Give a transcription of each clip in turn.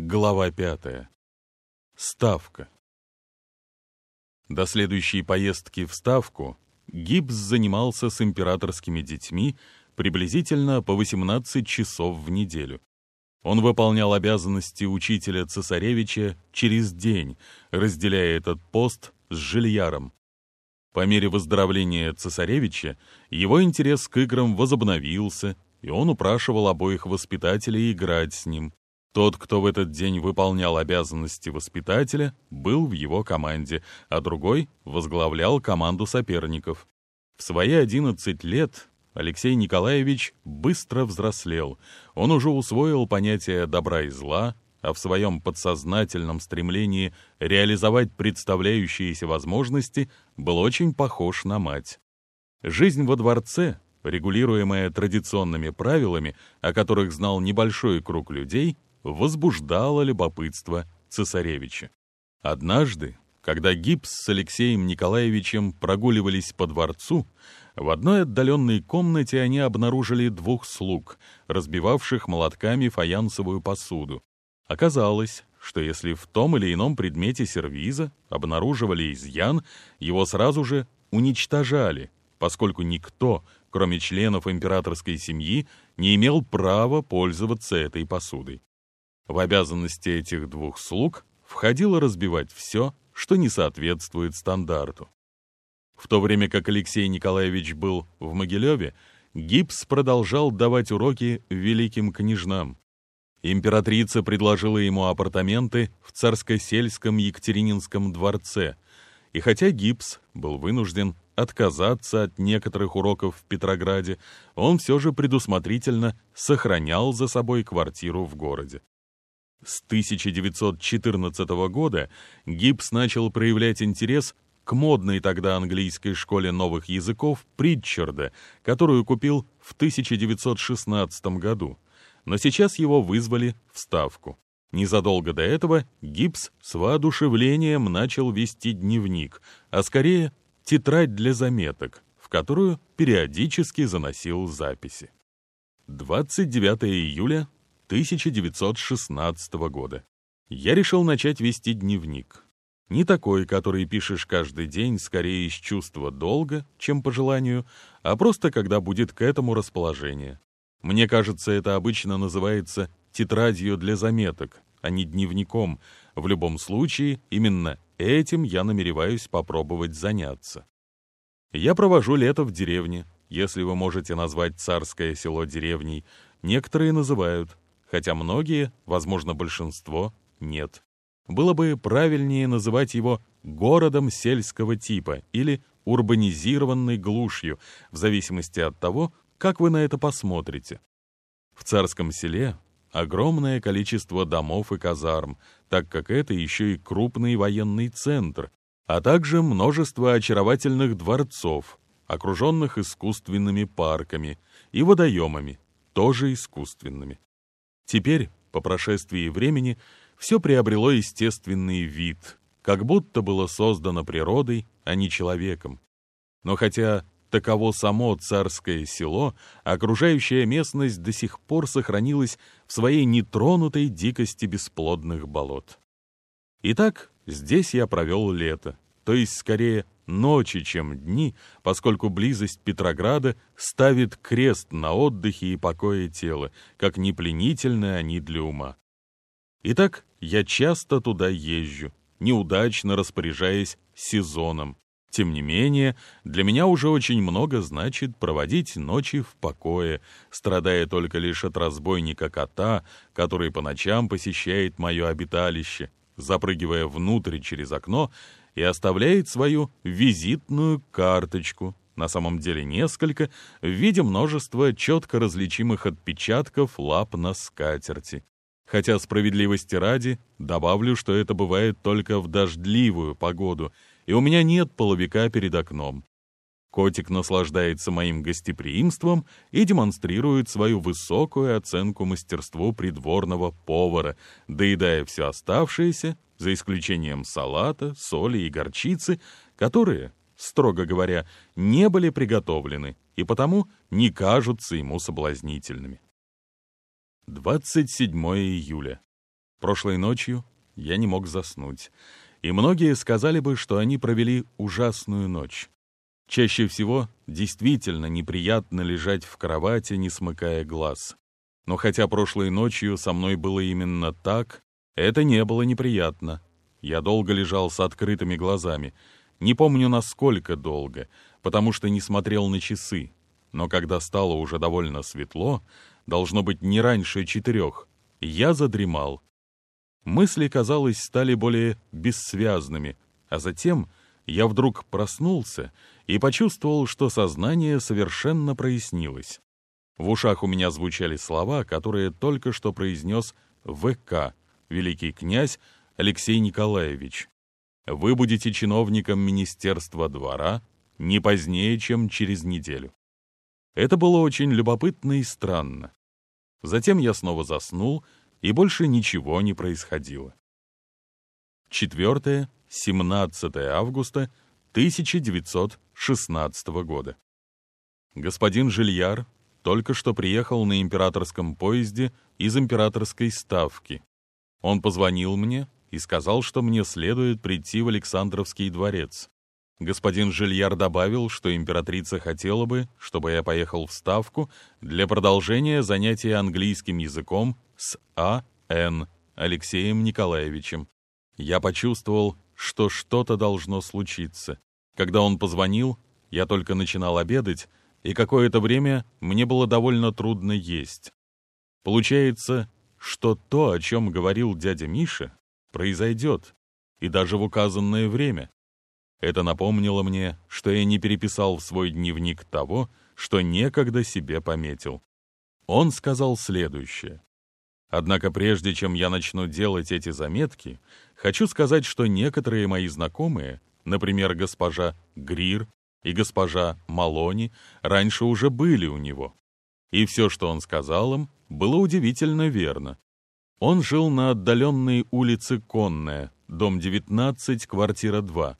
Глава пятая. Ставка. До следующей поездки в Ставку Гибс занимался с императорскими детьми приблизительно по 18 часов в неделю. Он выполнял обязанности учителя цесаревича через день, разделяя этот пост с жильяром. По мере выздоровления цесаревича его интерес к играм возобновился, и он упрашивал обоих воспитателей играть с ним. Тот, кто в этот день выполнял обязанности воспитателя, был в его команде, а другой возглавлял команду соперников. В свои 11 лет Алексей Николаевич быстро взрослел. Он уже усвоил понятие добра и зла, а в своем подсознательном стремлении реализовать представляющиеся возможности был очень похож на мать. Жизнь во дворце, регулируемая традиционными правилами, о которых знал небольшой круг людей, возбуждала любопытство цесаревича. Однажды, когда Гипс с Алексеем Николаевичем прогуливались по дворцу, в одной отдаленной комнате они обнаружили двух слуг, разбивавших молотками фаянсовую посуду. Оказалось, что если в том или ином предмете сервиза обнаруживали изъян, его сразу же уничтожали, поскольку никто, кроме членов императорской семьи, не имел права пользоваться этой посудой. В обязанности этих двух слуг входило разбивать все, что не соответствует стандарту. В то время как Алексей Николаевич был в Могилеве, Гипс продолжал давать уроки великим княжнам. Императрица предложила ему апартаменты в царско-сельском Екатерининском дворце, и хотя Гипс был вынужден отказаться от некоторых уроков в Петрограде, он все же предусмотрительно сохранял за собой квартиру в городе. С 1914 года Гибс начал проявлять интерес к модной тогда английской школе новых языков Притчарда, которую купил в 1916 году. Но сейчас его вызвали в Ставку. Незадолго до этого Гибс с воодушевлением начал вести дневник, а скорее тетрадь для заметок, в которую периодически заносил записи. 29 июля 1916 года. Я решил начать вести дневник. Не такой, который пишешь каждый день, скорее из чувства долга, чем по желанию, а просто когда будет к этому расположение. Мне кажется, это обычно называется тетрадью для заметок, а не дневником. В любом случае, именно этим я намереваюсь попробовать заняться. Я провожу лето в деревне, если вы можете назвать царское село деревней. Некоторые называют, хотя многие, возможно, большинство, нет. Было бы правильнее называть его городом сельского типа или урбанизированной глушью, в зависимости от того, как вы на это посмотрите. В царском селе огромное количество домов и казарм, так как это еще и крупный военный центр, а также множество очаровательных дворцов, окруженных искусственными парками и водоемами, тоже искусственными. Теперь, по прошествии времени, все приобрело естественный вид, как будто было создано природой, а не человеком. Но хотя таково само царское село, окружающая местность до сих пор сохранилась в своей нетронутой дикости бесплодных болот. Итак, здесь я провел лето, то есть скорее ночи, чем дни, поскольку близость Петрограда ставит крест на отдыхе и покое тела, как не пленительны они для ума. Итак, я часто туда езжу, неудачно распоряжаясь сезоном. Тем не менее, для меня уже очень много значит проводить ночи в покое, страдая только лишь от разбойника кота, который по ночам посещает мое обиталище, запрыгивая внутрь через окно и оставляет свою визитную карточку, на самом деле несколько, в виде множества четко различимых отпечатков лап на скатерти. Хотя справедливости ради, добавлю, что это бывает только в дождливую погоду, и у меня нет половика перед окном. Котик наслаждается моим гостеприимством и демонстрирует свою высокую оценку мастерству придворного повара, доедая все оставшееся за исключением салата, соли и горчицы, которые, строго говоря, не были приготовлены и потому не кажутся ему соблазнительными. 27 июля. Прошлой ночью я не мог заснуть, и многие сказали бы, что они провели ужасную ночь. Чаще всего действительно неприятно лежать в кровати, не смыкая глаз. Но хотя прошлой ночью со мной было именно так, это не было неприятно. Я долго лежал с открытыми глазами. Не помню, насколько долго, потому что не смотрел на часы. Но когда стало уже довольно светло, должно быть не раньше четырех, я задремал. Мысли, казалось, стали более бессвязными, а затем я вдруг проснулся и почувствовал, что сознание совершенно прояснилось. В ушах у меня звучали слова, которые только что произнес ВК, великий князь Алексей Николаевич. «Вы будете чиновником Министерства двора не позднее, чем через неделю». Это было очень любопытно и странно. Затем я снова заснул, и больше ничего не происходило. 4-17 августа 1916 года. Господин Жильяр только что приехал на императорском поезде из императорской ставки. Он позвонил мне и сказал, что мне следует прийти в Александровский дворец. Господин Жильяр добавил, что императрица хотела бы, чтобы я поехал в Ставку для продолжения занятия английским языком с А.Н. Алексеем Николаевичем. Я почувствовал, что что-то должно случиться. Когда он позвонил, я только начинал обедать, и какое-то время мне было довольно трудно есть. Получается, что то, о чем говорил дядя Миша, произойдет, и даже в указанное время. Это напомнило мне, что я не переписал в свой дневник того, что некогда себе пометил. Он сказал следующее. Однако прежде чем я начну делать эти заметки, хочу сказать, что некоторые мои знакомые, например, госпожа Грир и госпожа Малони, раньше уже были у него. И все, что он сказал им, было удивительно верно. Он жил на отдаленной улице Конная, дом 19, квартира 2,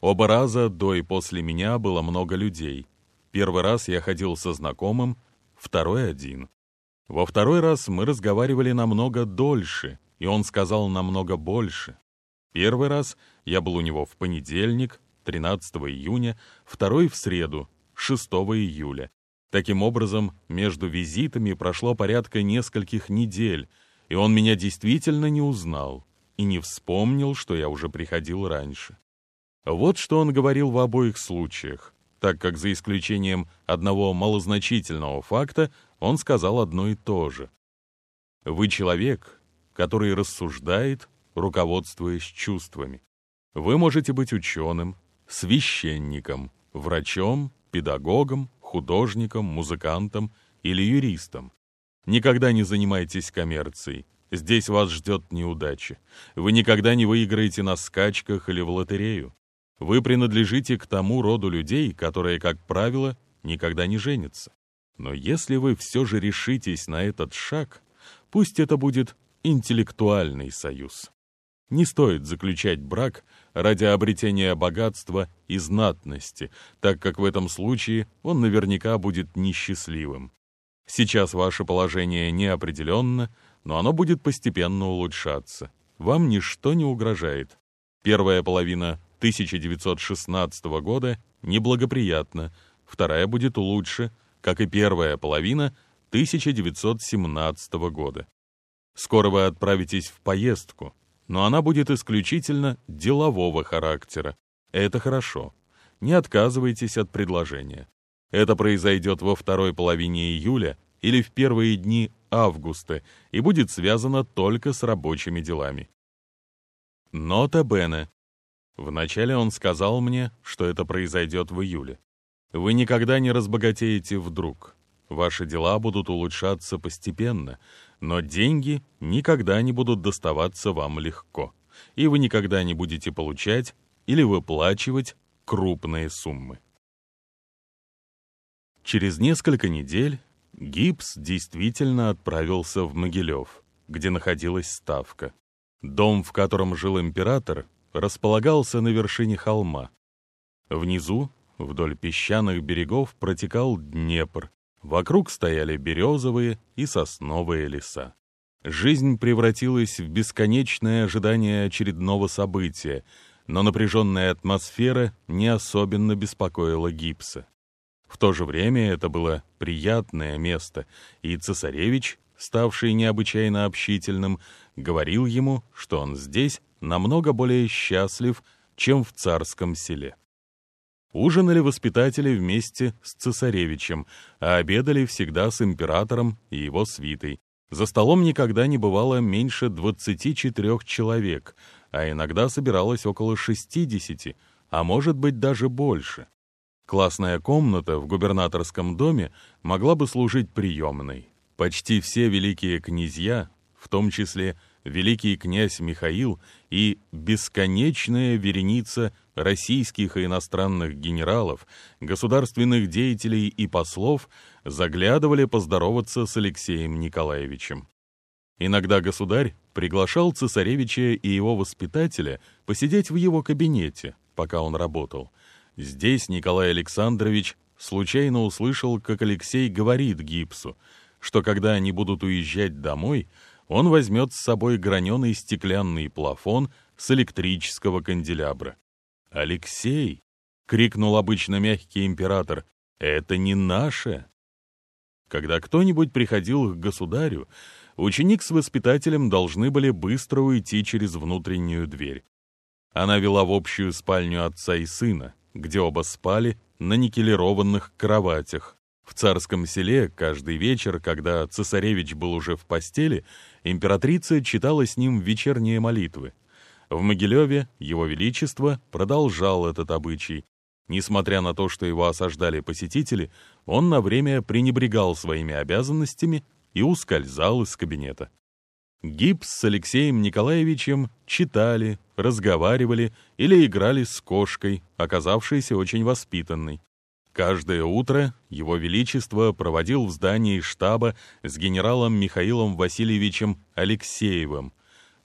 Оба раза до и после меня было много людей. Первый раз я ходил со знакомым, второй один. Во второй раз мы разговаривали намного дольше, и он сказал намного больше. Первый раз я был у него в понедельник, 13 июня, второй в среду, 6 июля. Таким образом, между визитами прошло порядка нескольких недель, и он меня действительно не узнал и не вспомнил, что я уже приходил раньше. Вот что он говорил в обоих случаях, так как за исключением одного малозначительного факта он сказал одно и то же. Вы человек, который рассуждает, руководствуясь чувствами. Вы можете быть ученым, священником, врачом, педагогом, художником, музыкантом или юристом. Никогда не занимайтесь коммерцией. Здесь вас ждет неудача. Вы никогда не выиграете на скачках или в лотерею. Вы принадлежите к тому роду людей, которые, как правило, никогда не женятся. Но если вы все же решитесь на этот шаг, пусть это будет интеллектуальный союз. Не стоит заключать брак ради обретения богатства и знатности, так как в этом случае он наверняка будет несчастливым. Сейчас ваше положение неопределенно, но оно будет постепенно улучшаться. Вам ничто не угрожает. Первая половина 1916 года неблагоприятна, вторая будет лучше, как и первая половина 1917 года. Скоро вы отправитесь в поездку, но она будет исключительно делового характера. Это хорошо. Не отказывайтесь от предложения. Это произойдет во второй половине июля или в первые дни августа и будет связано только с рабочими делами. Нота Бене. Вначале он сказал мне, что это произойдет в июле. Вы никогда не разбогатеете вдруг. Ваши дела будут улучшаться постепенно, но деньги никогда не будут доставаться вам легко, и вы никогда не будете получать или выплачивать крупные суммы. Через несколько недель Гипс действительно отправился в Могилев, где находилась ставка. Дом, в котором жил император, располагался на вершине холма. Внизу, вдоль песчаных берегов, протекал Днепр. Вокруг стояли березовые и сосновые леса. Жизнь превратилась в бесконечное ожидание очередного события, но напряженная атмосфера не особенно беспокоила Гипса. В то же время это было приятное место, и цесаревич, ставший необычайно общительным, говорил ему, что он здесь намного более счастлив, чем в царском селе. Ужинали воспитатели вместе с цесаревичем, а обедали всегда с императором и его свитой. За столом никогда не бывало меньше 24 человек, а иногда собиралось около 60, а может быть даже больше. Классная комната в губернаторском доме могла бы служить приемной. Почти все великие князья, в том числе великий князь Михаил и бесконечная вереница российских и иностранных генералов, государственных деятелей и послов заглядывали поздороваться с Алексеем Николаевичем. Иногда государь приглашал цесаревича и его воспитателя посидеть в его кабинете, пока он работал. Здесь Николай Александрович случайно услышал, как Алексей говорит Гипсу, что когда они будут уезжать домой, он возьмет с собой граненый стеклянный плафон с электрического канделябра. «Алексей!» — крикнул обычно мягкий император. «Это не наше!» Когда кто-нибудь приходил к государю, ученик с воспитателем должны были быстро уйти через внутреннюю дверь. Она вела в общую спальню отца и сына, где оба спали на никелированных кроватях. В царском селе каждый вечер, когда цесаревич был уже в постели, императрица читала с ним вечерние молитвы. В Могилеве его величество продолжал этот обычай. Несмотря на то, что его осаждали посетители, он на время пренебрегал своими обязанностями и ускользал из кабинета. Гипс с Алексеем Николаевичем читали, разговаривали или играли с кошкой, оказавшейся очень воспитанной. Каждое утро Его Величество проводил в здании штаба с генералом Михаилом Васильевичем Алексеевым.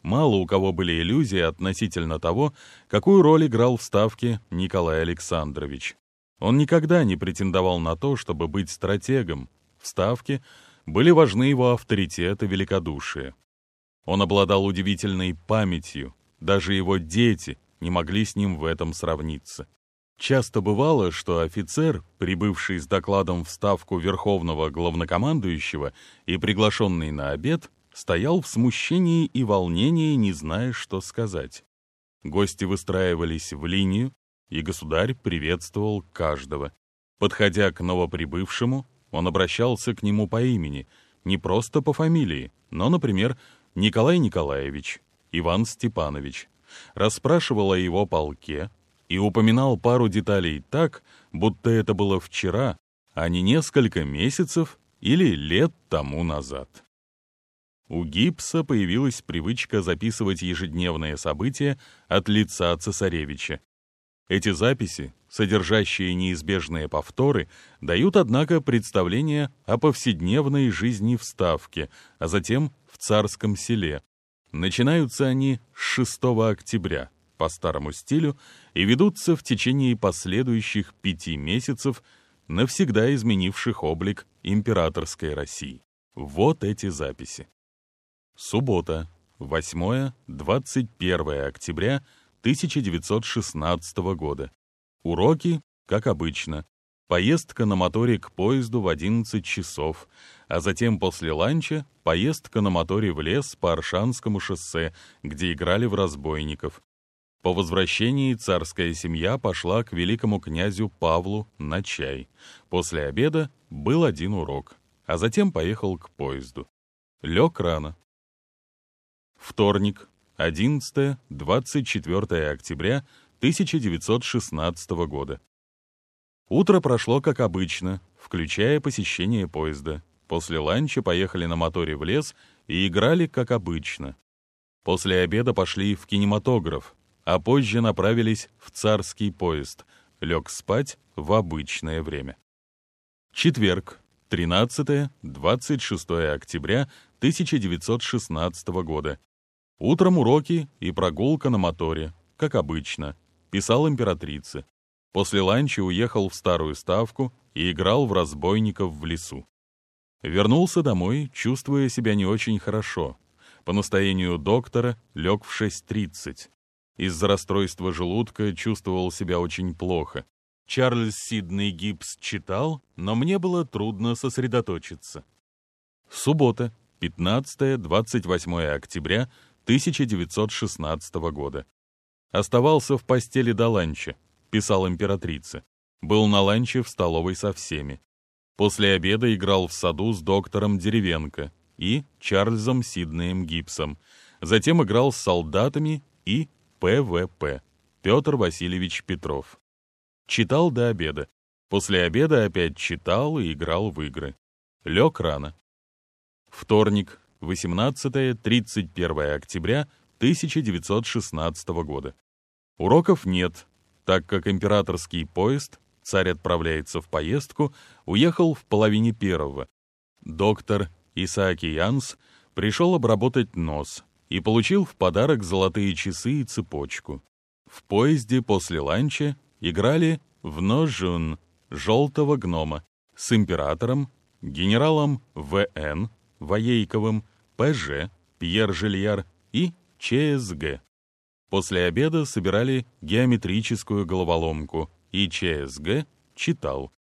Мало у кого были иллюзии относительно того, какую роль играл в Ставке Николай Александрович. Он никогда не претендовал на то, чтобы быть стратегом. В Ставке были важны его авторитет и великодушие. Он обладал удивительной памятью, даже его дети не могли с ним в этом сравниться. Часто бывало, что офицер, прибывший с докладом в ставку Верховного Главнокомандующего и приглашенный на обед, стоял в смущении и волнении, не зная, что сказать. Гости выстраивались в линию, и государь приветствовал каждого. Подходя к новоприбывшему, он обращался к нему по имени, не просто по фамилии, но, например, Николай Николаевич, Иван Степанович, расспрашивал о его полке, и упоминал пару деталей так, будто это было вчера, а не несколько месяцев или лет тому назад. У Гипса появилась привычка записывать ежедневные события от лица цесаревича. Эти записи, содержащие неизбежные повторы, дают, однако, представление о повседневной жизни в Ставке, а затем в царском селе. Начинаются они с 6 октября, по старому стилю и ведутся в течение последующих пяти месяцев, навсегда изменивших облик императорской России. Вот эти записи. Суббота, 8-21 октября 1916 года. Уроки, как обычно. Поездка на моторе к поезду в 11 часов, а затем после ланча поездка на моторе в лес по Аршанскому шоссе, где играли в разбойников. По возвращении царская семья пошла к великому князю Павлу на чай. После обеда был один урок, а затем поехал к поезду. Лег рано. Вторник, 11-24 октября 1916 года. Утро прошло как обычно, включая посещение поезда. После ланча поехали на моторе в лес и играли как обычно. После обеда пошли в кинематограф, а позже направились в царский поезд, лег спать в обычное время. Четверг, 13-26 октября 1916 года. Утром уроки и прогулка на моторе, как обычно, писал императрице. После ланча уехал в старую ставку и играл в разбойников в лесу. Вернулся домой, чувствуя себя не очень хорошо, По настоянию доктора лег в 6.30. Из-за расстройства желудка чувствовал себя очень плохо. Чарльз Сидней Гибс читал, но мне было трудно сосредоточиться. Суббота, 15-28 октября 1916 года. Оставался в постели до ланча, писал императрица. Был на ланче в столовой со всеми. После обеда играл в саду с доктором Деревенко и Чарльзом Сиднеем Гиббсом. Затем играл с солдатами и ПВП Петр Васильевич Петров. Читал до обеда. После обеда опять читал и играл в игры. Лег рано. Вторник, 18-31 октября 1916 года. Уроков нет, так как императорский поезд, царь отправляется в поездку, уехал в половине первого. Доктор Исааки Янс пришел обработать нос и получил в подарок золотые часы и цепочку. В поезде после ланча играли в ножун желтого гнома с императором, генералом В.Н., Воейковым, П.Ж., Пьер Жильяр и ЧСГ. После обеда собирали геометрическую головоломку, и ЧСГ читал.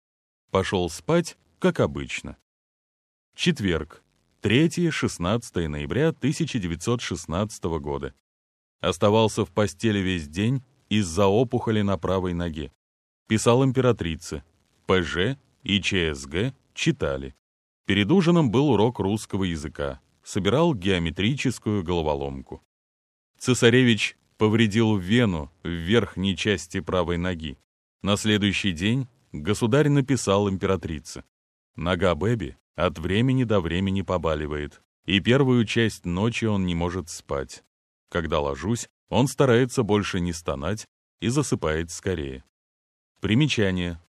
Пошел спать, как обычно. Четверг, 3-16 ноября 1916 года. Оставался в постели весь день из-за опухоли на правой ноге. Писал императрице. ПЖ и ЧСГ читали. Перед ужином был урок русского языка. Собирал геометрическую головоломку. Цесаревич повредил вену в верхней части правой ноги. На следующий день государь написал императрице. Нога Бэби от времени до времени побаливает, и первую часть ночи он не может спать. Когда ложусь, он старается больше не стонать и засыпает скорее. Примечание.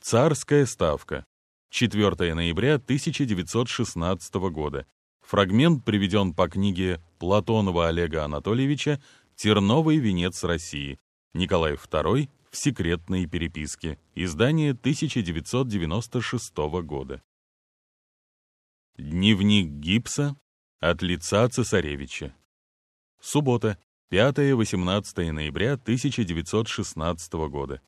Царская ставка. 4 ноября 1916 года. Фрагмент приведен по книге Платонова Олега Анатольевича «Терновый венец России». Николай II в секретной переписке. Издание 1996 года. Дневник Гиббса от лица цесаревича. Суббота, 5-18 ноября 1916 года.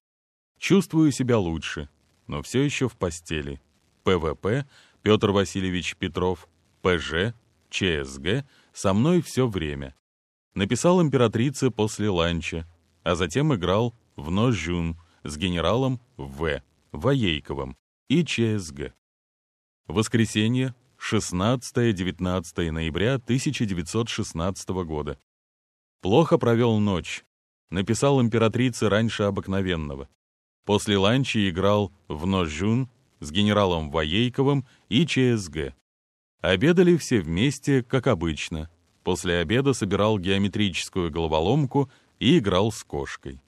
Чувствую себя лучше, но все еще в постели. ПВП, Петр Васильевич Петров, ПЖ, ЧСГ со мной все время. Написал императрице после ланча, а затем играл в Nain Jaune с генералом В. Воейковым и ЧСГ. Воскресенье, 16-19 ноября 1916 года. Плохо провел ночь. Написал императрице раньше обыкновенного. После ланча играл в ножжун с генералом Воейковым и ЧСГ. Обедали все вместе, как обычно. После обеда собирал геометрическую головоломку и играл с кошкой.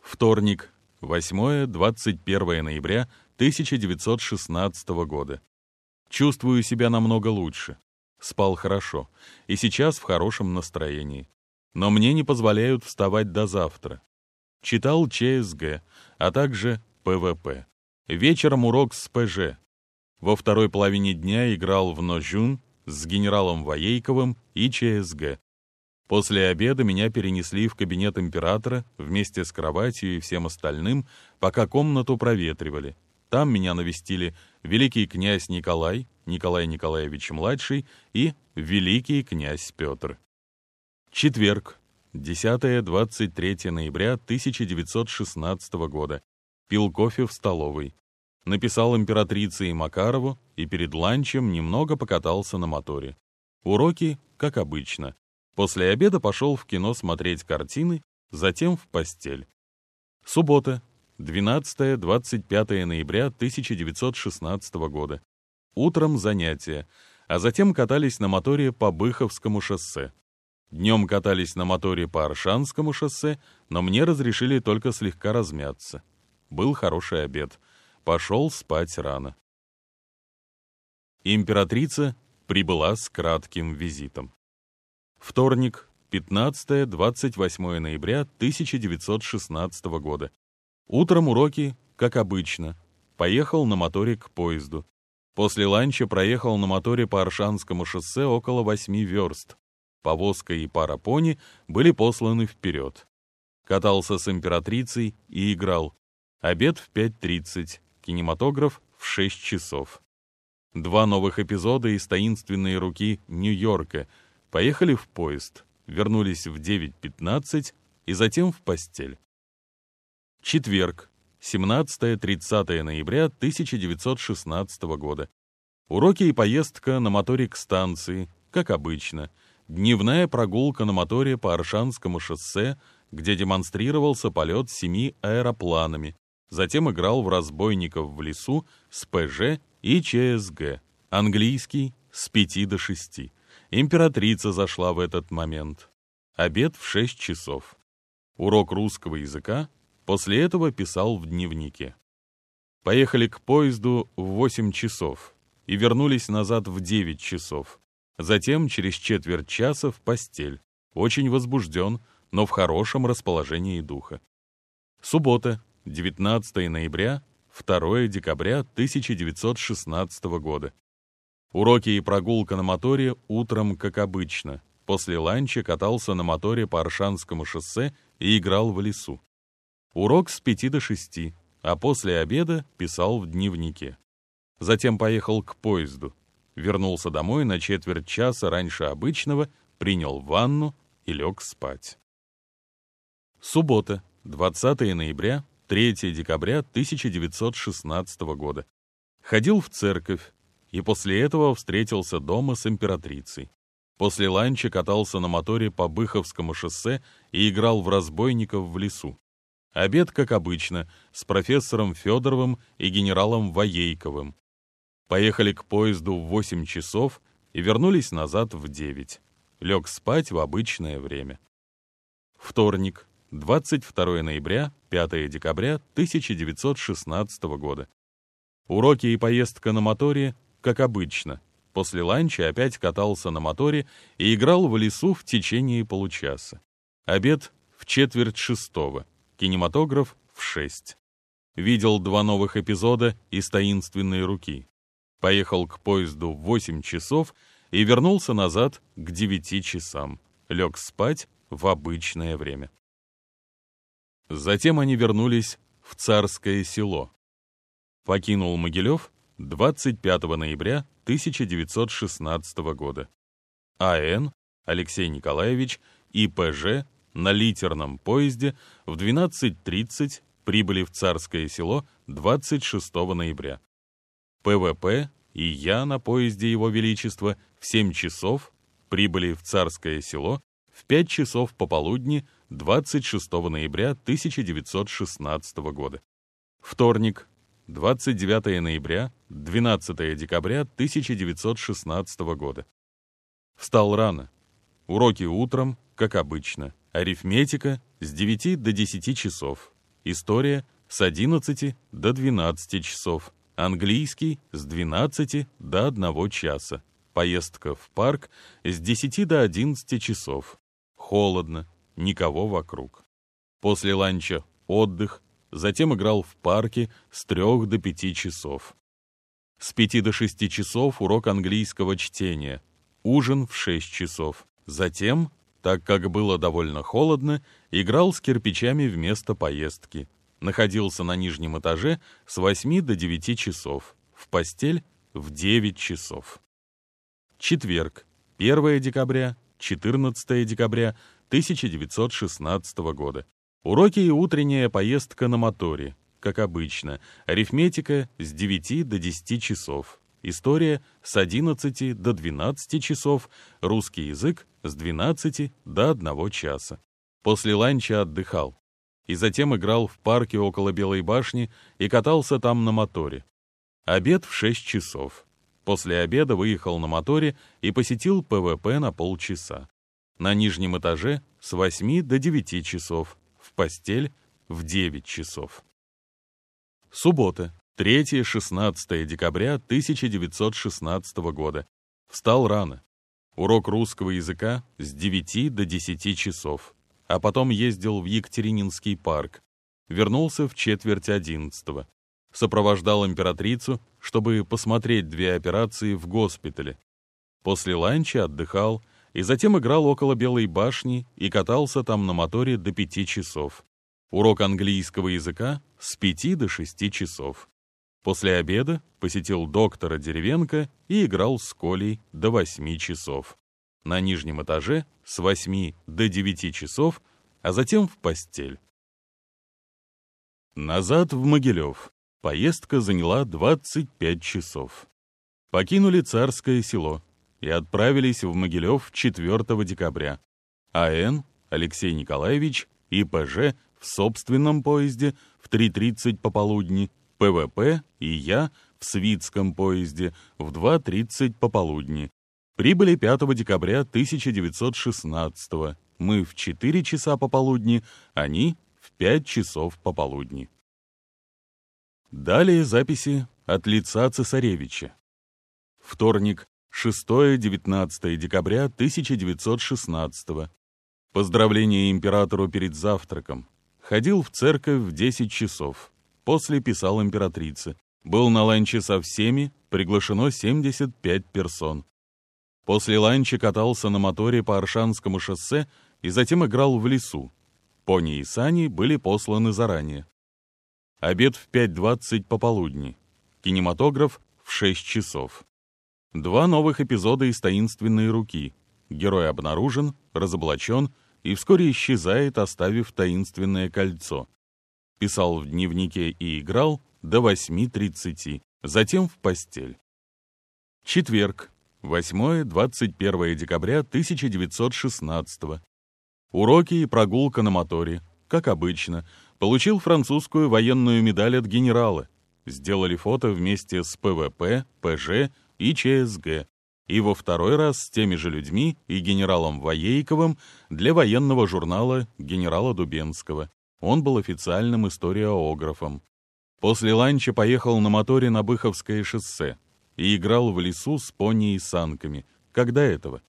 Вторник, 8-21 ноября 1916 года. Чувствую себя намного лучше. Спал хорошо и сейчас в хорошем настроении. Но мне не позволяют вставать до завтра. Читал ЧСГ, а также ПВП. Вечером урок с ПЖ. Во второй половине дня играл в Nain Jaune с генералом Воейковым и ЧСГ. После обеда меня перенесли в кабинет императора вместе с кроватью и всем остальным, пока комнату проветривали. Там меня навестили великий князь Николай, Николай Николаевич-младший и великий князь Петр. Четверг, 10-23 ноября 1916 года. Пил кофе в столовой написал императрице и Макарову и перед ланчем немного покатался на моторе. Уроки, как обычно. После обеда пошел в кино смотреть картины, затем в постель. Суббота, 12-25 ноября 1916 года. Утром занятия, а затем катались на моторе по Быховскому шоссе. Днем катались на моторе по Аршанскому шоссе, но мне разрешили только слегка размяться. Был хороший обед — пошел спать рано. Императрица прибыла с кратким визитом. Вторник, 15-28 ноября 1916 года. Утром уроки, как обычно. Поехал на моторе к поезду. После ланча проехал на моторе по Аршанскому шоссе около 8 верст. повозка и пара пони были посланы вперед. Катался с императрицей и играл. Обед в 5.30, кинематограф в 6 часов. Два новых эпизода из «Таинственной руки» Нью-Йорка. Поехали в поезд, вернулись в 9.15 и затем в постель. Четверг, 17-30 ноября 1916 года. Уроки и поездка на моторе к станции, как обычно. Дневная прогулка на моторе по Аршанскому шоссе, где демонстрировался полет семи аэропланами. Затем играл в разбойников в лесу с ПЖ и ЧСГ. Английский с 5 до 6. Императрица зашла в этот момент. Обед в 6 часов. Урок русского языка. После этого писал в дневнике. Поехали к поезду в 8 часов и вернулись назад в 9 часов. Затем через четверть часа в постель. Очень возбужден, но в хорошем расположении духа. Суббота, 19 ноября, 2 декабря 1916 года. Уроки и прогулка на моторе утром, как обычно. После ланча катался на моторе по Аршанскому шоссе и играл в лесу. Урок с 5 до 6, а после обеда писал в дневнике. Затем поехал к поезду. Вернулся домой на четверть часа раньше обычного, принял ванну и лег спать. Суббота, 20 ноября, 3 декабря 1916 года. Ходил в церковь и после этого встретился дома с императрицей. После ланча катался на моторе по Быховскому шоссе и играл в разбойников в лесу. Обед, как обычно, с профессором Федоровым и генералом Воейковым. Поехали к поезду в 8 часов и вернулись назад в 9. Лег спать в обычное время. Вторник, 22 ноября, 5 декабря 1916 года. Уроки и поездка на моторе, как обычно. После ланча опять катался на моторе и играл в лесу в течение получаса. Обед в четверть шестого, кинематограф в шесть. Видел два новых эпизода из «Таинственной руки». Поехал к поезду в 8 часов и вернулся назад к 9 часам. Лег спать в обычное время. Затем они вернулись в Царское село. Покинул Могилев 25 ноября 1916 года. А.Н. Алексей Николаевич и П.Ж. на литерном поезде в 12.30 прибыли в Царское село 26 ноября. ПВП и я на поезде Его Величества в 7 часов прибыли в Царское село в 5 часов пополудни 26 ноября 1916 года. Вторник, 29 ноября, 12 декабря 1916 года. Встал рано. Уроки утром, как обычно. Арифметика с 9 до 10 часов. История с 11 до 12 часов. Английский с 12 до 1 часа. Поездка в парк с 10 до 11 часов. Холодно, никого вокруг. После ланча отдых, затем играл в парке с 3 до 5 часов. С 5 до 6 часов урок английского чтения. Ужин в 6 часов. Затем, так как было довольно холодно, играл с кирпичами вместо поездки находился на нижнем этаже с 8 до 9 часов, в постель в 9 часов. Четверг, 1 декабря, 14 декабря 1916 года. Уроки и утренняя поездка на моторе, как обычно. Арифметика с 9 до 10 часов. История с 11 до 12 часов. Русский язык с 12 до 1 часа. После ланча отдыхал и затем играл в парке около Белой башни и катался там на моторе. Обед в 6 часов. После обеда выехал на моторе и посетил ПВП на полчаса. На нижнем этаже с 8 до 9 часов, в постель в 9 часов. Суббота, 3-16 декабря 1916 года. Встал рано. Урок русского языка с 9 до 10 часов а потом ездил в Екатерининский парк. Вернулся в четверть одиннадцатого. Сопровождал императрицу, чтобы посмотреть две операции в госпитале. После ланча отдыхал, и затем играл около Белой башни и катался там на моторе до пяти часов. Урок английского языка с пяти до шести часов. После обеда посетил доктора Деревенко и играл с Колей до восьми часов. На нижнем этаже с восьми до девяти часов, а затем в постель. Назад в Могилев. Поездка заняла 25 часов. Покинули Царское село и отправились в Могилев 4 декабря. А.Н. Алексей Николаевич и П.Ж. в собственном поезде в 3.30 пополудни, ПВП и я в Свитском поезде в 2.30 пополудни. Прибыли 5 декабря 1916 Мы в 4 часа пополудни, они в 5 часов пополудни. Далее записи от лица цесаревича. Вторник, 6-19 декабря 1916 Поздравление императору перед завтраком. Ходил в церковь в 10 часов. После писал императрице. Был на ланче со всеми, приглашено 75 персон. После ланча катался на моторе по Аршанскому шоссе и затем играл в лесу. Пони и сани были посланы заранее. Обед в 5.20 пополудни. Кинематограф в 6 часов. Два новых эпизода из «Таинственной руки». Герой обнаружен, разоблачен и вскоре исчезает, оставив таинственное кольцо. Писал в дневнике и играл до 8.30, затем в постель. Четверг, 8-21 декабря 1916 Уроки и прогулка на моторе, как обычно. Получил французскую военную медаль от генерала. Сделали фото вместе с ПВП, ПЖ и ЧСГ. И во второй раз с теми же людьми и генералом Воейковым для военного журнала генерала Дубенского. Он был официальным историографом. После ланча поехал на моторе на Быховское шоссе и играл в лесу с пони и санками, до этого.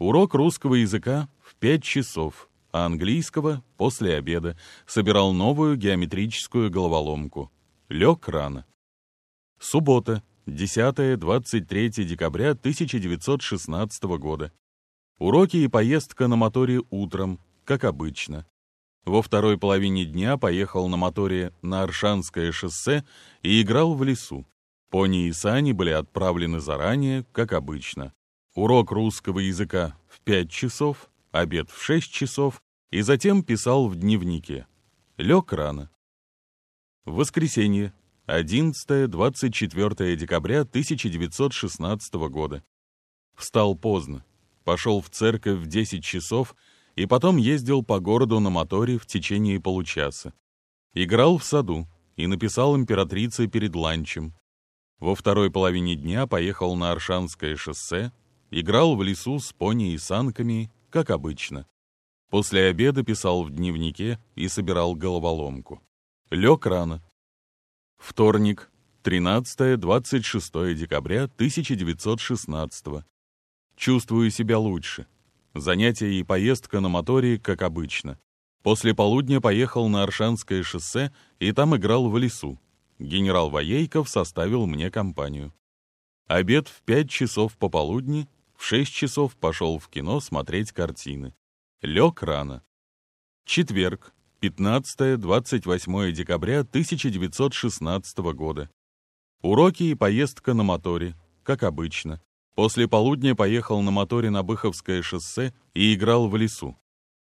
Урок русского языка в 5 часов, а английского после обеда. Собирал новую геометрическую головоломку. Лег рано. Суббота, 10-23 декабря 1916 года. Уроки и поездка на моторе утром, как обычно. Во второй половине дня поехал на моторе на Аршанское шоссе и играл в лесу. Пони и сани были отправлены заранее, как обычно урок русского языка в 5 часов, обед в 6 часов и затем писал в дневнике. Лег рано. Воскресенье, 11-24 декабря 1916 года. Встал поздно, пошел в церковь в 10 часов и потом ездил по городу на моторе в течение получаса. Играл в саду и написал императрице перед ланчем. Во второй половине дня поехал на Аршанское шоссе, Играл в лесу с пони и санками, как обычно. После обеда писал в дневнике и собирал головоломку. Лег рано. Вторник, 13-26 декабря 1916 Чувствую себя лучше. Занятия и поездка на моторе, как обычно. После полудня поехал на Аршанское шоссе и там играл в лесу. Генерал Воейков составил мне компанию. Обед в пять часов пополудни в шесть часов пошел в кино смотреть картины. Лег рано. Четверг, 15-28 декабря 1916 года. Уроки и поездка на моторе, как обычно. После полудня поехал на моторе на Быховское шоссе и играл в лесу.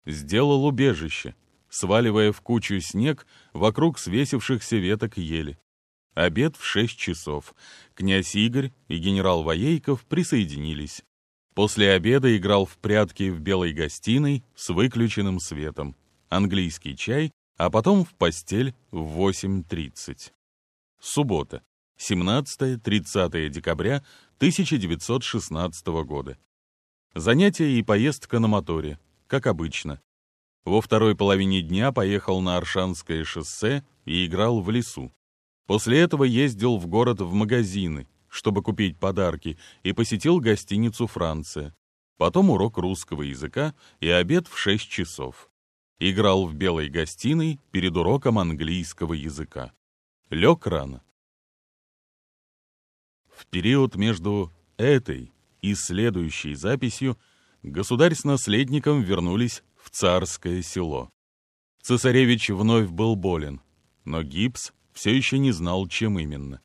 Сделал убежище, сваливая в кучу снег вокруг свесившихся веток ели. Обед в шесть часов. Князь Игорь и генерал Воейков присоединились. После обеда играл в прятки в белой гостиной с выключенным светом, английский чай, а потом в постель в 8.30. Суббота, 17-30 декабря 1916 года. Занятия и поездка на моторе, как обычно. Во второй половине дня поехал на Аршанское шоссе и играл в лесу. После этого ездил в город в магазины, чтобы купить подарки, и посетил гостиницу «Франция». Потом урок русского языка и обед в 6 часов. Играл в белой гостиной перед уроком английского языка. Лег рано. В период между этой и следующей записью государь с наследником вернулись в царское село. Цесаревич вновь был болен, но Гипс все еще не знал, чем именно.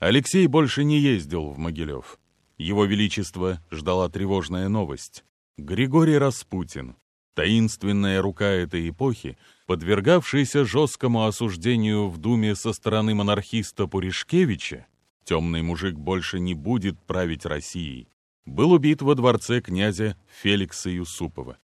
Алексей больше не ездил в Могилев. Его Величество ждала тревожная новость. Григорий Распутин, таинственная рука этой эпохи, подвергавшийся жесткому осуждению в Думе со стороны монархиста Пуришкевича, темный мужик больше не будет править Россией, был убит во дворце князя Феликса Юсупова.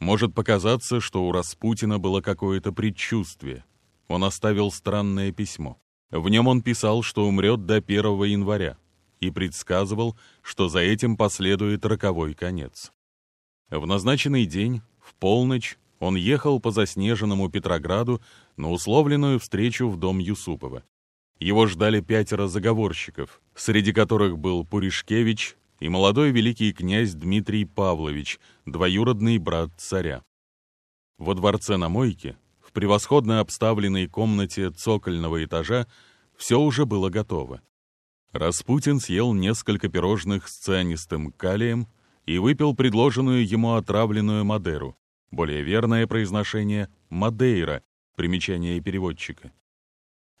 Может показаться, что у Распутина было какое-то предчувствие. Он оставил странное письмо. В нем он писал, что умрет до 1 января, и предсказывал, что за этим последует роковой конец. В назначенный день, в полночь, он ехал по заснеженному Петрограду на условленную встречу в дом Юсупова. Его ждали пятеро заговорщиков, среди которых был Пуришкевич и молодой великий князь Дмитрий Павлович, двоюродный брат царя. Во дворце на мойке, превосходно обставленной комнате цокольного этажа, все уже было готово. Распутин съел несколько пирожных с цианистым калием и выпил предложенную ему отравленную Мадеру, более верное произношение «Мадейра», примечание переводчика.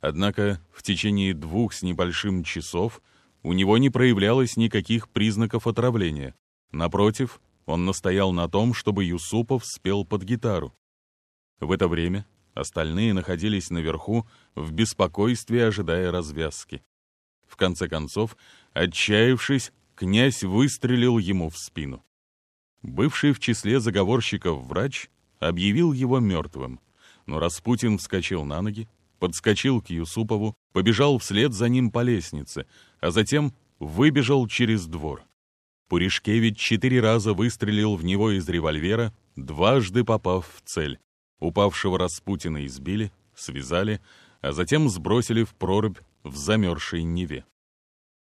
Однако в течение двух с небольшим часов у него не проявлялось никаких признаков отравления. Напротив, он настоял на том, чтобы Юсупов спел под гитару. В это время остальные находились наверху в беспокойстве, ожидая развязки. В конце концов, отчаявшись, князь выстрелил ему в спину. Бывший в числе заговорщиков врач объявил его мертвым, но Распутин вскочил на ноги, подскочил к Юсупову, побежал вслед за ним по лестнице, а затем выбежал через двор. Пуришкевич четыре раза выстрелил в него из револьвера, дважды попав в цель. Упавшего Распутина избили, связали, а затем сбросили в прорубь в замерзшей Неве.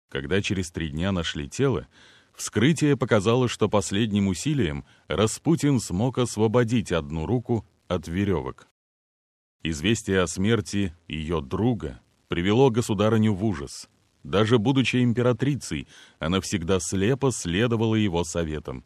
Когда через три дня нашли тело, Вскрытие показало, что последним усилием Распутин смог освободить одну руку от веревок. Известие о смерти ее друга привело государыню в ужас. Даже будучи императрицей, она всегда слепо следовала его советам.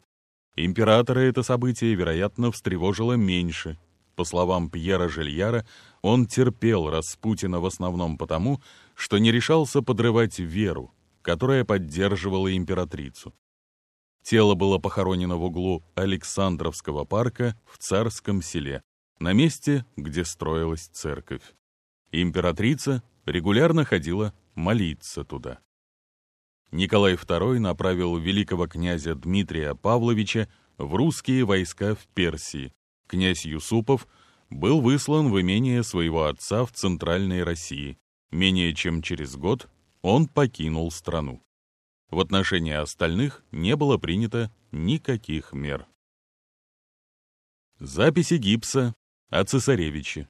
Императора это событие, вероятно, встревожило меньше. По словам Пьера Жильяра, он терпел Распутина в основном потому, что не решался подрывать веру, которая поддерживала императрицу. Тело было похоронено в углу Александровского парка в Царском селе, на месте, где строилась церковь. Императрица регулярно ходила молиться туда. Николай II направил великого князя Дмитрия Павловича в русские войска в Персии. Князь Юсупов был выслан в имение своего отца в Центральной России. Менее чем через год он покинул страну. В отношении остальных не было принято никаких мер. Записи гипса о цесаревиче.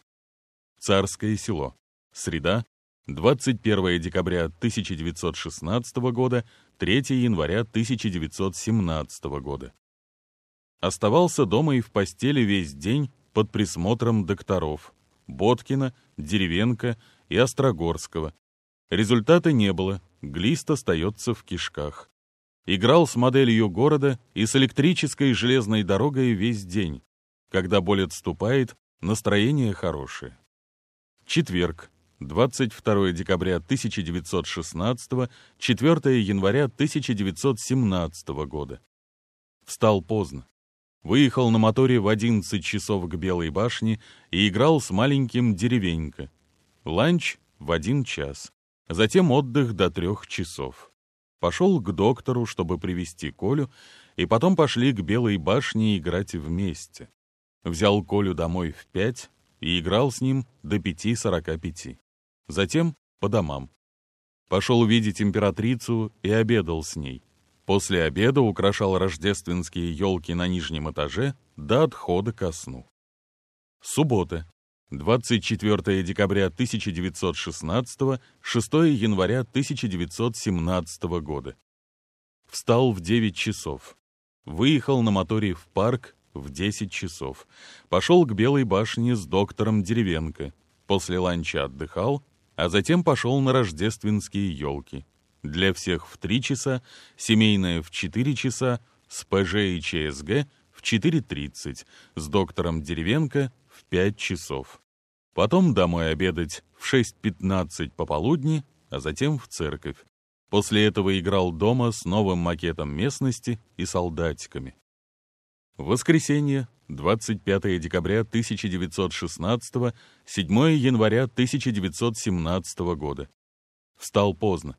Царское село. Среда, 21 декабря 1916 года, 3 января 1917 года. Оставался дома и в постели весь день под присмотром докторов Боткина, Деревенко и Острогорского, Результата не было, глист остается в кишках. Играл с моделью города и с электрической железной дорогой весь день. Когда боль отступает, настроение хорошее. Четверг, 22 декабря 1916, 4 января 1917 года. Встал поздно. Выехал на моторе в 11 часов к Белой башне и играл с маленьким деревенько. Ланч в один час. Затем отдых до трех часов. Пошел к доктору, чтобы привести Колю, и потом пошли к Белой башне играть вместе. Взял Колю домой в пять и играл с ним до пяти сорока пяти. Затем по домам. Пошел увидеть императрицу и обедал с ней. После обеда украшал рождественские елки на нижнем этаже до отхода ко сну. Суббота. 24 декабря 1916, 6 января 1917 года. Встал в 9 часов. Выехал на моторе в парк в 10 часов. Пошел к Белой башне с доктором Деревенко. После ланча отдыхал, а затем пошел на рождественские елки. Для всех в 3 часа, семейная в 4 часа, с ПЖ и ЧСГ в 4.30, с доктором Деревенко в 5 часов. Потом домой обедать в 6.15 пополудни, а затем в церковь. После этого играл дома с новым макетом местности и солдатиками. Воскресенье, 25 декабря 1916, 7 января 1917 года. Встал поздно.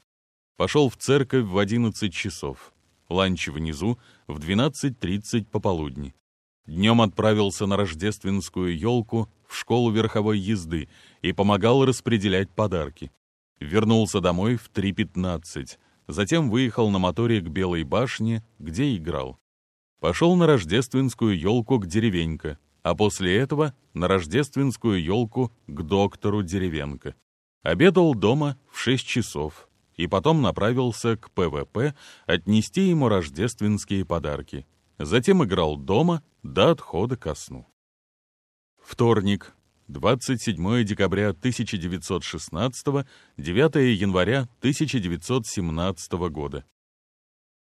Пошел в церковь в 11 часов. Ланч внизу в 12.30 пополудни. Днем отправился на рождественскую елку в школу верховой езды и помогал распределять подарки. Вернулся домой в 3.15. Затем выехал на моторе к Белой башне, где играл. Пошел на рождественскую елку к Деревенько, а после этого на рождественскую елку к доктору Деревенко. Обедал дома в 6 часов и потом направился к ПВП отнести ему рождественские подарки. Затем играл дома до отхода ко сну. Вторник, 27 декабря 1916, 9 января 1917 года.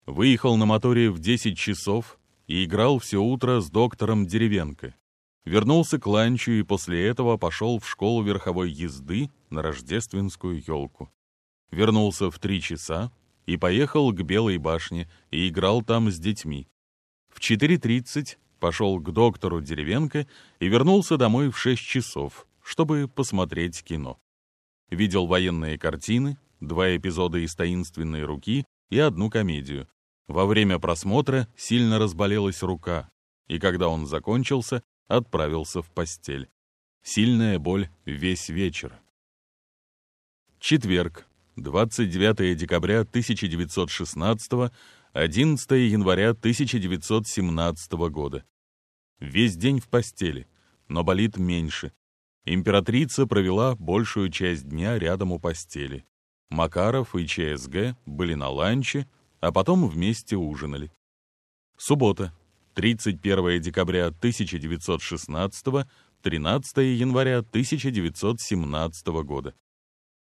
Выехал на моторе в 10 часов и играл все утро с доктором Деревенко. Вернулся к ланчу и после этого пошел в школу верховой езды на рождественскую елку. Вернулся в три часа и поехал к Белой башне и играл там с детьми. В 4.30 пошел к доктору Деревенко и вернулся домой в 6 часов, чтобы посмотреть кино. Видел военные картины, два эпизода из «Таинственной руки» и одну комедию. Во время просмотра сильно разболелась рука, и когда он закончился, отправился в постель. Сильная боль весь вечер. Четверг, 29 декабря 1916, 11 января 1917 года. Весь день в постели, но болит меньше. Императрица провела большую часть дня рядом у постели. Макаров и ЧСГ были на ланче, а потом вместе ужинали. Суббота, 31 декабря 1916, 13 января 1917 года.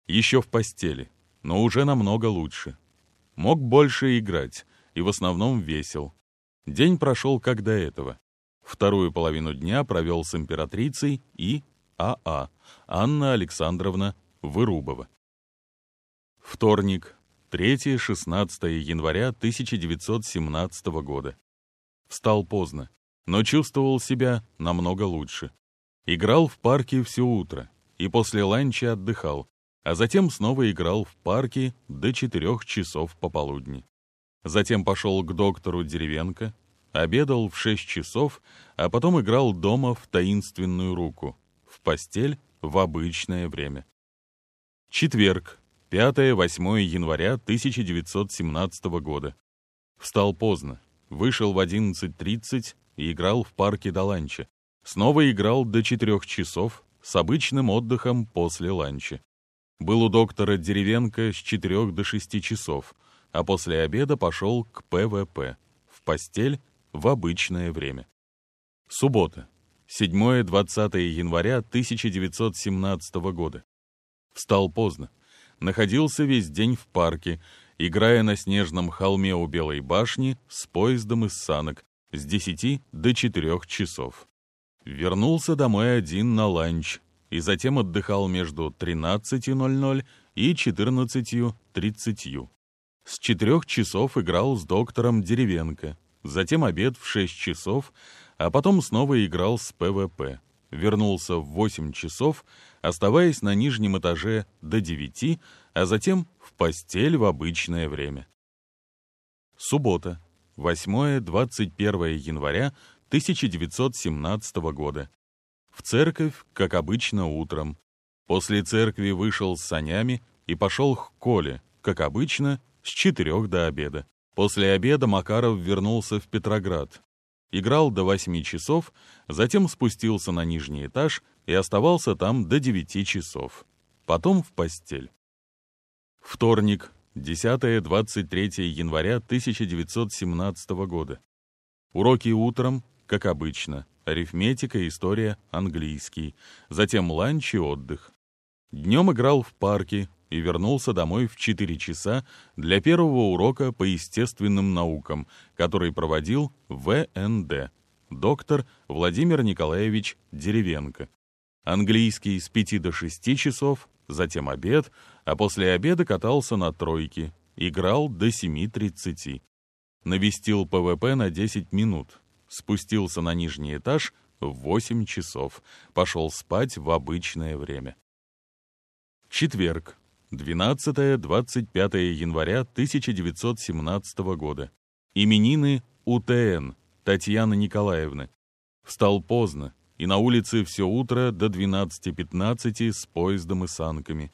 Еще в постели, но уже намного лучше. Мог больше играть, и в основном весел. День прошел как до этого. Вторую половину дня провел с императрицей и АА, а, Анна Александровна Вырубова. Вторник, 3-16 января 1917 года. Встал поздно, но чувствовал себя намного лучше. Играл в парке все утро и после ланча отдыхал, а затем снова играл в парке до 4 часов пополудни. Затем пошел к доктору Деревенко, обедал в 6 часов, а потом играл дома в таинственную руку, в постель в обычное время. Четверг, 5-8 января 1917 года. Встал поздно, вышел в 11.30 и играл в парке до ланча. Снова играл до 4 часов с обычным отдыхом после ланча. Был у доктора Деревенко с 4 до 6 часов, а после обеда пошел к ПВП, в постель в обычное время. Суббота, 7-20 января 1917 года. Встал поздно, находился весь день в парке, играя на снежном холме у Белой башни с поездом из санок с 10 до 4 часов. Вернулся домой один на ланч и затем отдыхал между 13.00 и 14.30. С 4 часов играл с доктором Деревенко, затем обед в 6 часов, а потом снова играл с ПВП. Вернулся в 8 часов, оставаясь на нижнем этаже до 9, а затем в постель в обычное время. Суббота, 8-21 января 1917 года. В церковь, как обычно, утром. После церкви вышел с санями и пошел к Коле, как обычно, с четырех до обеда. После обеда Макаров вернулся в Петроград. Играл до восьми часов, затем спустился на нижний этаж и оставался там до девяти часов. Потом в постель. Вторник, 10-23 января 1917 года. Уроки утром, как обычно. Арифметика, история, английский. Затем ланч и отдых. Днем играл в парке и вернулся домой в 4 часа для первого урока по естественным наукам, который проводил ВНД, доктор Владимир Николаевич Деревенко. Английский с 5 до 6 часов, затем обед, а после обеда катался на тройке, играл до 7.30. Навестил ПВП на 10 минут, спустился на нижний этаж в 8 часов, пошел спать в обычное время. Четверг, 12-25 января 1917 года. Именины УТН Татьяны Николаевны. Встал поздно, и на улице все утро до 12.15 с поездом и санками.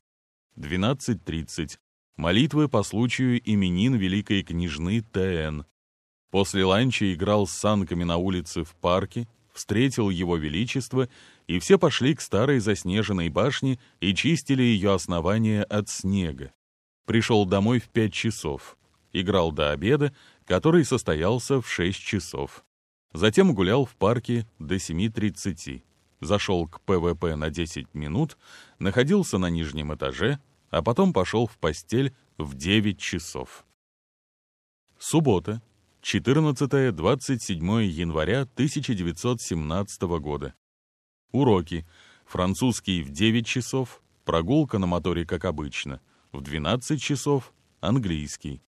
12.30. Молитвы по случаю именин великой княжны Т.Н. После ланча играл с санками на улице в парке, встретил его величество, и все пошли к старой заснеженной башне и чистили ее основание от снега. Пришел домой в пять часов, играл до обеда, который состоялся в шесть часов. Затем гулял в парке до 7.30. Зашел к ПВП на 10 минут, находился на нижнем этаже, а потом пошел в постель в 9 часов. Суббота, 14-27 января 1917 года. Уроки. Французский в 9 часов, прогулка на моторе, как обычно. В 12 часов английский.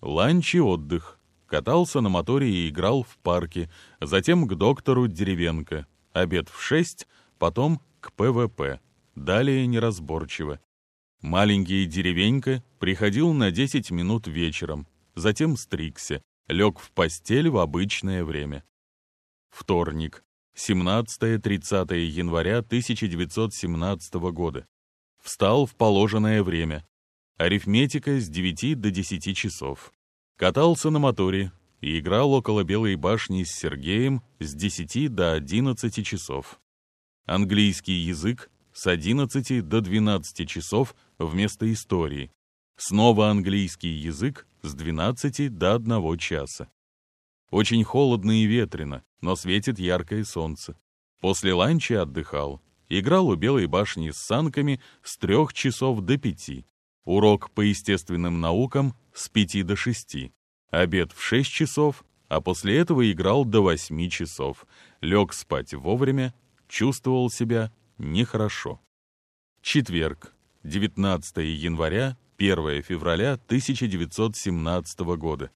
Ланч и отдых. Катался на моторе и играл в парке, затем к доктору Деревенко. Обед в 6, потом к ПВП. Далее неразборчиво. Маленький Деревенька приходил на 10 минут вечером, затем стригся, лег в постель в обычное время. Вторник, 17-30 января 1917 года. Встал в положенное время. Арифметика с 9 до 10 часов. Катался на моторе и играл около Белой башни с Сергеем с 10 до 11 часов. Английский язык с 11 до 12 часов вместо истории. Снова английский язык с 12 до 1 часа. Очень холодно и ветрено, но светит яркое солнце. После ланча отдыхал. Играл у Белой башни с санками с 3 часов до 5. Урок по естественным наукам с 5 до 6. Обед в 6 часов, а после этого играл до 8 часов. Лег спать вовремя, чувствовал себя нехорошо. Четверг, 19 января, 1 февраля 1917 года.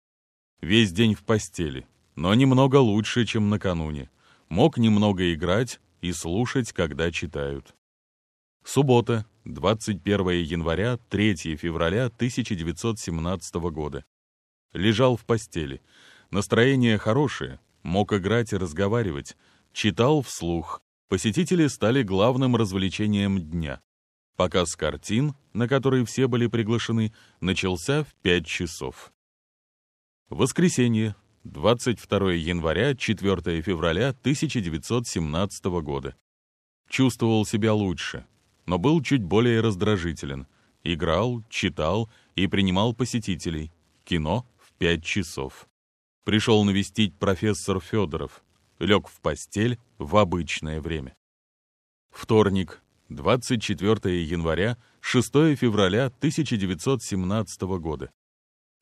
Весь день в постели, но немного лучше, чем накануне. Мог немного играть и слушать, когда читают. Суббота, 21 января, 3 февраля 1917 года. Лежал в постели. Настроение хорошее, мог играть и разговаривать. Читал вслух. Посетители стали главным развлечением дня. Показ картин, на который все были приглашены, начался в 5 часов. Воскресенье, 22 января, 4 февраля 1917 года. Чувствовал себя лучше, но был чуть более раздражителен. Играл, читал и принимал посетителей. Кино в 5 часов. Пришел навестить профессор Федоров лег в постель в обычное время. Вторник, 24 января, 6 февраля 1917 года.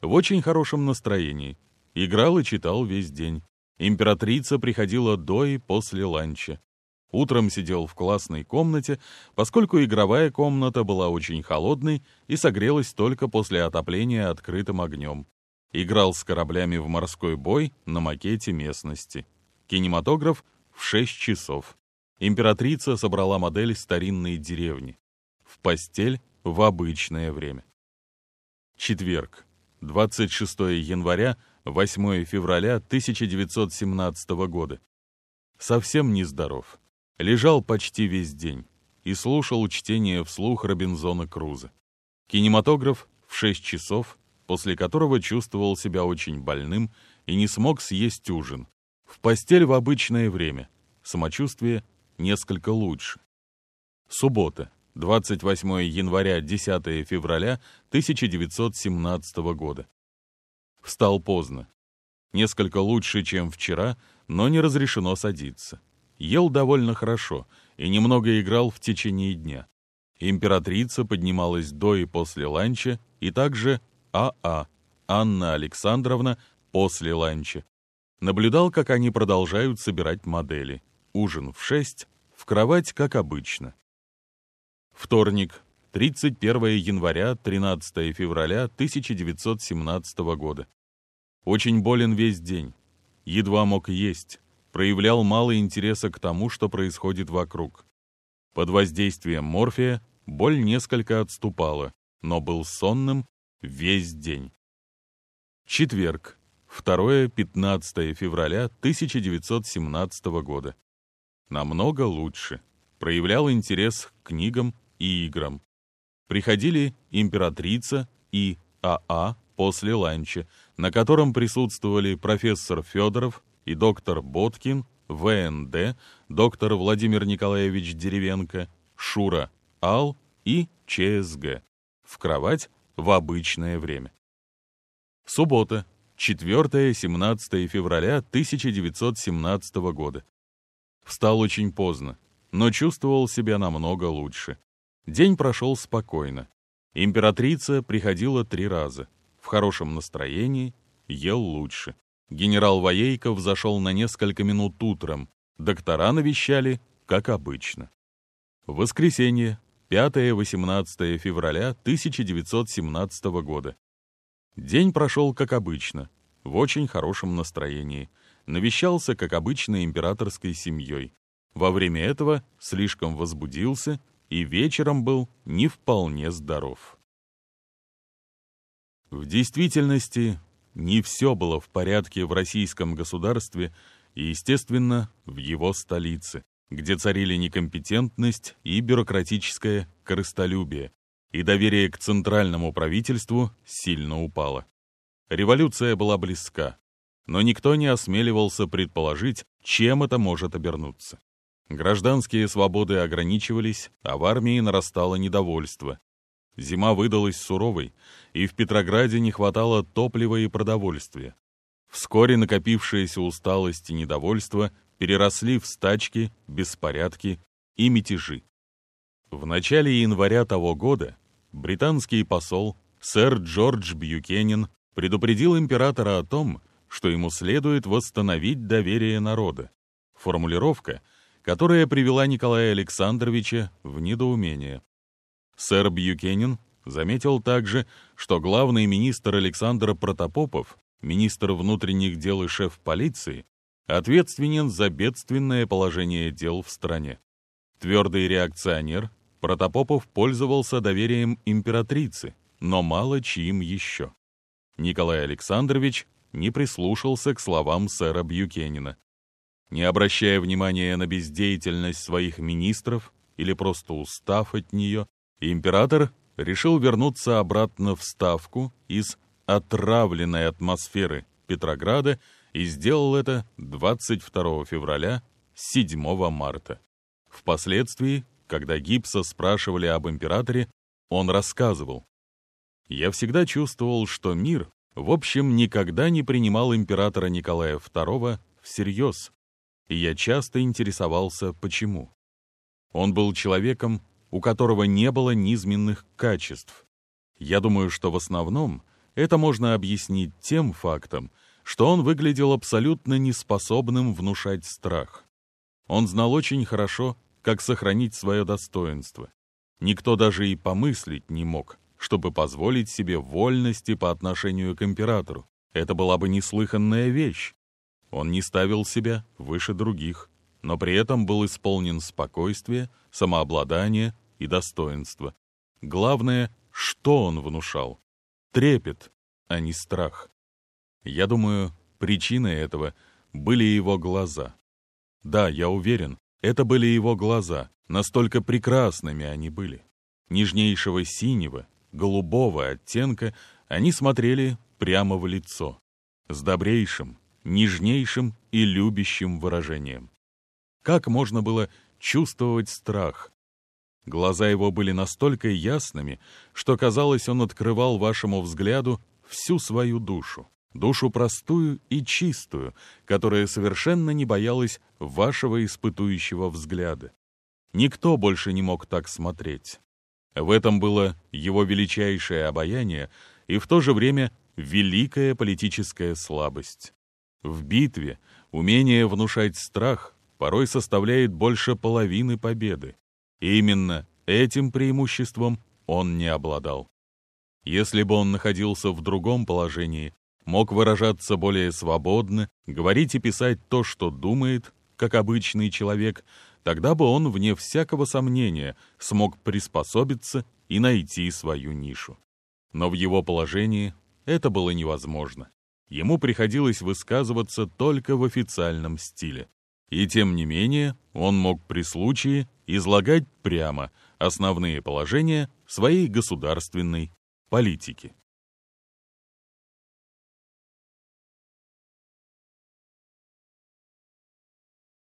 В очень хорошем настроении. Играл и читал весь день. Императрица приходила до и после ланча. Утром сидел в классной комнате, поскольку игровая комната была очень холодной и согрелась только после отопления открытым огнем. Играл с кораблями в морской бой на макете местности. Кинематограф в 6 часов. Императрица собрала модель старинной деревни. В постель в обычное время. Четверг. 26 января, 8 февраля 1917 года. Совсем нездоров. Лежал почти весь день и слушал чтение вслух Робинзона Круза. Кинематограф в 6 часов, после которого чувствовал себя очень больным и не смог съесть ужин, в постель в обычное время. Самочувствие несколько лучше. Суббота, 28 января, 10 февраля 1917 года. Встал поздно. Несколько лучше, чем вчера, но не разрешено садиться. Ел довольно хорошо и немного играл в течение дня. императрица поднималась до и после ланча, и также А.А. Анна Александровна после ланча. Наблюдал, как они продолжают собирать модели. Ужин в 6, в кровать, как обычно. Вторник, 31 января, 13 февраля 1917 года. Очень болен весь день. Едва мог есть. Проявлял мало интереса к тому, что происходит вокруг. Под воздействием морфия боль несколько отступала, но был сонным весь день. Четверг, 2-15 февраля 1917 года. Намного лучше. Проявлял интерес к книгам и играм. Приходили императрица и АА после ланча, на котором присутствовали профессор Федоров и доктор Боткин, ВНД, доктор Владимир Николаевич Деревенко, Шура Ал и ЧСГ. В кровать в обычное время. Суббота, 4-17 февраля 1917 года. Встал очень поздно, но чувствовал себя намного лучше. День прошел спокойно. Императрица приходила три раза. В хорошем настроении, ел лучше. Генерал Воейков зашел на несколько минут утром. Доктора навещали, как обычно. Воскресенье, 5-18 февраля 1917 года. День прошел как обычно, в очень хорошем настроении. Навещался, как обычно, императорской семьей. Во время этого слишком возбудился и вечером был не вполне здоров. В действительности, не все было в порядке в российском государстве и, естественно, в его столице, где царили некомпетентность и бюрократическое корыстолюбие, и доверие к центральному правительству сильно упало. Революция была близка, но никто не осмеливался предположить, чем это может обернуться. Гражданские свободы ограничивались, а в армии нарастало недовольство. Зима выдалась суровой, и в Петрограде не хватало топлива и продовольствия. Вскоре накопившаяся усталость и недовольство переросли в стачки, беспорядки и мятежи. В начале января того года британский посол сэр Джордж Бьюкенен предупредил императора о том, что ему следует восстановить доверие народа. Формулировка, которая привела Николая Александровича в недоумение. Сэр Бьюкенен заметил также, что главный министр Александр Протопопов, министр внутренних дел и шеф полиции, ответственен за бедственное положение дел в стране. Твердый реакционер, Протопопов пользовался доверием императрицы, но мало чьим еще. Николай Александрович не прислушался к словам сэра Бьюкенина. Не обращая внимания на бездеятельность своих министров или просто устав от нее, император решил вернуться обратно в Ставку из отравленной атмосферы Петрограда и сделал это 22 февраля 7 марта. Впоследствии когда Гипса спрашивали об императоре, он рассказывал. «Я всегда чувствовал, что мир, в общем, никогда не принимал императора Николая II всерьез, и я часто интересовался, почему. Он был человеком, у которого не было низменных качеств. Я думаю, что в основном это можно объяснить тем фактом, что он выглядел абсолютно неспособным внушать страх. Он знал очень хорошо, как сохранить свое достоинство. Никто даже и помыслить не мог, чтобы позволить себе вольности по отношению к императору. Это была бы неслыханная вещь. Он не ставил себя выше других, но при этом был исполнен спокойствия, самообладания и достоинства. Главное, что он внушал? Трепет, а не страх. Я думаю, причиной этого были его глаза. Да, я уверен, это были его глаза, настолько прекрасными они были. Нежнейшего синего, голубого оттенка они смотрели прямо в лицо, с добрейшим, нежнейшим и любящим выражением. Как можно было чувствовать страх? Глаза его были настолько ясными, что, казалось, он открывал вашему взгляду всю свою душу душу простую и чистую, которая совершенно не боялась вашего испытующего взгляда. Никто больше не мог так смотреть. В этом было его величайшее обаяние и в то же время великая политическая слабость. В битве умение внушать страх порой составляет больше половины победы. И именно этим преимуществом он не обладал. Если бы он находился в другом положении, мог выражаться более свободно, говорить и писать то, что думает, как обычный человек, тогда бы он, вне всякого сомнения, смог приспособиться и найти свою нишу. Но в его положении это было невозможно. Ему приходилось высказываться только в официальном стиле. И тем не менее, он мог при случае излагать прямо основные положения своей государственной политики.